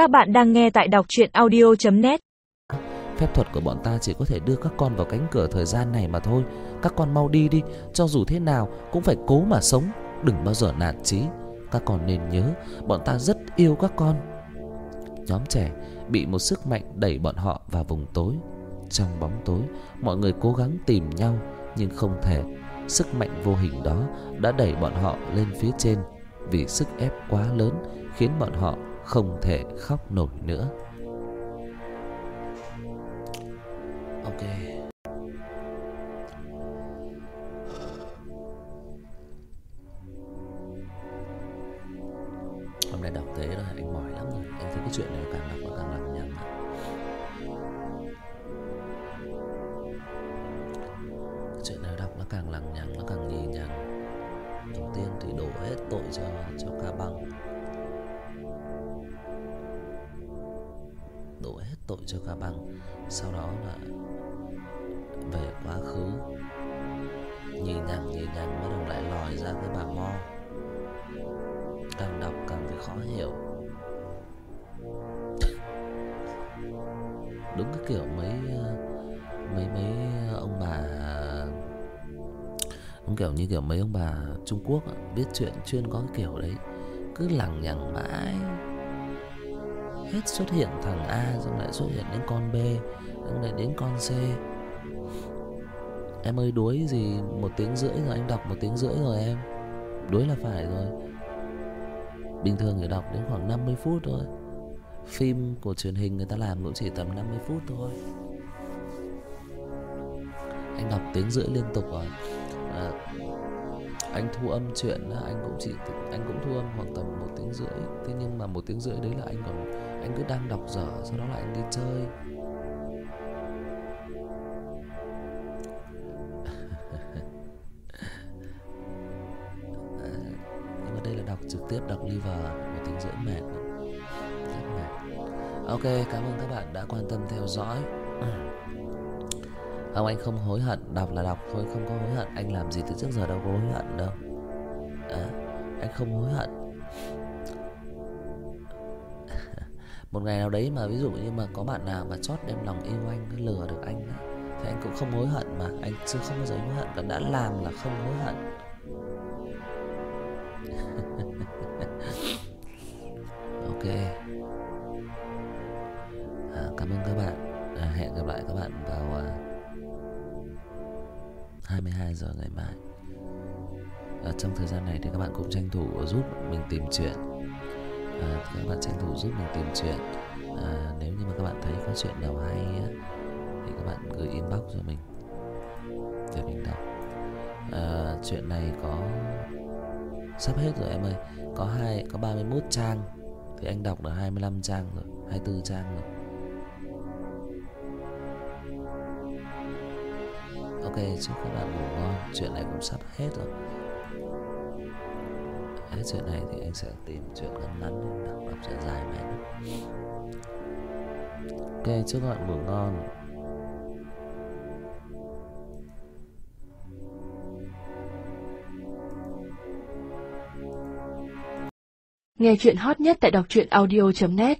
Các bạn đang nghe tại đọc chuyện audio.net Phép thuật của bọn ta chỉ có thể đưa các con vào cánh cửa thời gian này mà thôi. Các con mau đi đi, Cho dù thế nào cũng phải cố mà sống, Đừng bao giờ nản chí. Các con nên nhớ, Bọn ta rất yêu các con. Nhóm trẻ bị một sức mạnh đẩy bọn họ vào vùng tối. Trong bóng tối, Mọi người cố gắng tìm nhau, Nhưng không thể. Sức mạnh vô hình đó đã đẩy bọn họ lên phía trên. Vì sức ép quá lớn, Khiến bọn họ không thể khóc nổi nữa. Ok. Hôm nay đọc thế rồi anh mỏi lắm rồi. Anh thấy cái chuyện này càng đọc nó càng lằng nhằng chuyện này đọc nó càng lằng nhằng, Nó càng nhì nhằng. Đầu tiên thì đổ hết tội cho cho ca băng. Tội cho ca băng. Sau đó là về quá khứ. Nhìn nhằng nhìn nhằng bắt đầu lại lòi ra cái bà Mo. Càng đọc càng thấy khó hiểu. Đúng cái kiểu mấy Mấy mấy ông bà Đúng kiểu như kiểu mấy ông bà Trung Quốc biết Viết chuyện chuyên có cái kiểu đấy. Cứ lằng nhằng mãi. Hết xuất hiện thằng A, Xong lại xuất hiện đến con B, Xong lại đến con C. Em ơi, đuối gì? Một tiếng rưỡi rồi, anh đọc một tiếng rưỡi rồi em. Đuối là phải rồi. Bình thường người đọc đến khoảng 50 phút thôi. Phim của truyền hình người ta làm cũng chỉ tầm 50 phút thôi. Anh đọc tiếng rưỡi liên tục rồi. Anh thu âm chuyện anh cũng chỉ anh cũng thu âm khoảng tầm một tiếng rưỡi. Thế nhưng mà một tiếng rưỡi đấy là anh còn Anh cứ đang đọc dở, Sau đó là anh đi chơi. À, nhưng mà đây là đọc trực tiếp, đọc liver, một tiếng rưỡi mệt rất mệt. Ok, cảm ơn các bạn đã quan tâm theo dõi ông anh không hối hận đọc là đọc thôi không có hối hận anh làm gì từ trước giờ đâu có hối hận đâu. À, anh không hối hận. Một ngày nào đấy mà ví dụ như mà có bạn nào mà chót đem lòng yêu anh cứ lừa được anh á, thì anh cũng không hối hận mà anh chưa không bao giờ hối hận còn đã làm là không hối hận. 22 giờ ngày mai. À, trong thời gian này thì các bạn cũng tranh thủ giúp mình tìm chuyện. À, các bạn tranh thủ giúp mình tìm chuyện. À, nếu như mà các bạn thấy có chuyện nào hay á, thì các bạn gửi inbox cho mình để mình đọc. À, chuyện này có sắp hết rồi em ơi. Có hai có 31 trang. Thì anh đọc được 25 trang rồi 24 trang rồi. Ok, chúc các bạn ngủ ngon. Chuyện này cũng sắp hết rồi. Hết chuyện này thì anh sẽ tìm chuyện ngắn ngắn để đọc đọc chuyện dài mẹ ok, chúc các bạn ngủ ngon. Nghe chuyện hot nhất tại đọc truyện audio.net